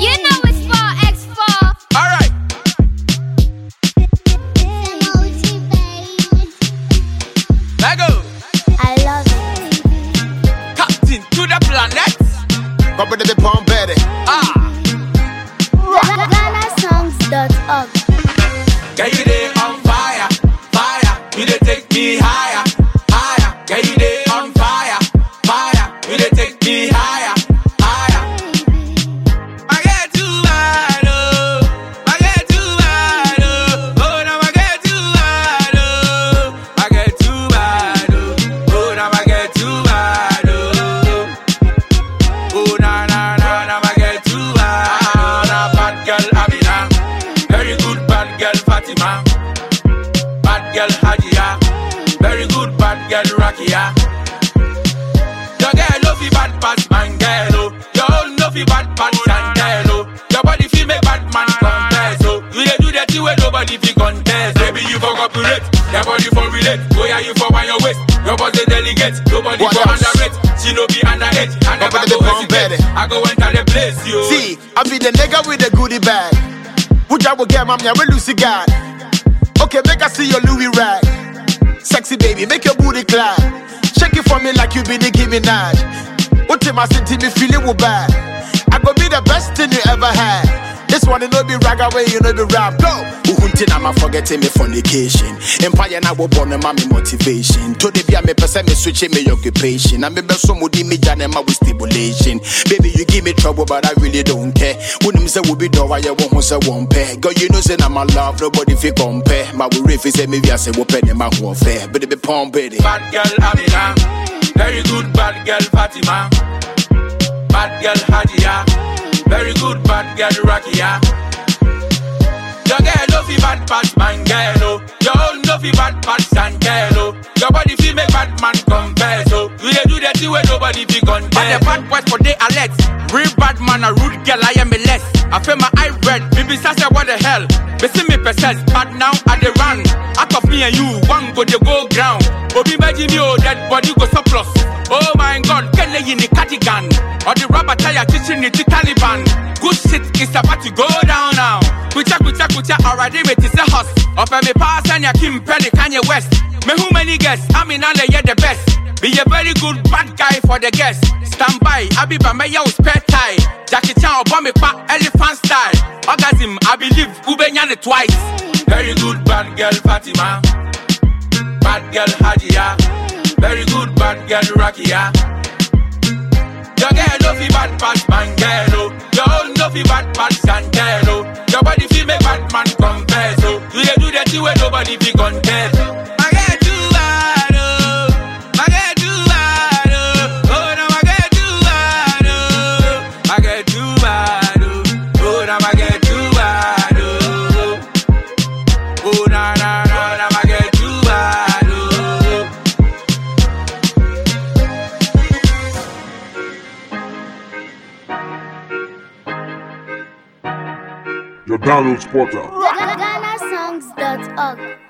You know it's 4x4. Alright. Let go. I love it. Captain to the planet. Come with the pump Fatima, bad girl Hajia, very good bad girl Rakia. Your girl no fi bad pass man girl oh, your own no fi bad pass and girl oh. Your body fi make bad man confess oh. You dey do that thing where nobody fi contest. Oh. Baby you for cooperate, your body for relate. Oh yeah you for on your waist, your body delegate. Nobody What for else? underrate. She no be underage. I never go hesitate. I go enter the place yo. See, I be the nigga with the goodie bag. I will get, mommy, I lose God. Okay, make I see your Louis rag. Sexy baby, make your booty clap. Shake it for me like you be Nicki Minaj. What in my city, me feeling bad. I go be the best thing you ever had. This one, it no be rag away, you know be rap. Go! Uhunti na ma forgetting me fornication. Empire na wo born ma me motivation. To the bia me person me switch me occupation. And me be so mudi me jane ma with stimulation. Baby, you give me trouble, but I really don't care. When them say we be do why you won't say one pair. Girl, you know say na my love, nobody fi compare. My we reef say me I say we penny my whole fair. But it be pump baby. Bad girl Amina, very good bad girl Fatima, bad girl Hajia, very good bad girl Rakia. Your girl no fi bad pass man girl oh, your own no fi bad pass and girl oh. Your body fi make bad man confess oh. You dey do that thing where nobody fi contest. But the bad boys for day alert, real bad man a rude girl I am a less. I feel my eye red, baby say what the hell. They see me possess, but now I dey run. And you, one go dey go ground. Obi Beji me oh, dead body go surplus. Oh my God, Kele in the cardigan, or the rubber tire teaching it to Taliban. Good shit is about to go down now. Kucha kucha kucha already me is a house. Up me pass and ya Kim Penny Kanye West. Me who many guests, I mean all yeah the best. Be a very good bad guy for the guests. Stand by, I be by my yo spare tie. Jackie Chan or pa elephant style. Orgasm, I believe Ubenyane twice. Very good bad girl Fatima. Bad girl Hajia. Very good bad girl Rakia. Your girl no fi bad pass man girl oh. Your own no fi bad pass and Your download spotter. GhanaSongs.org.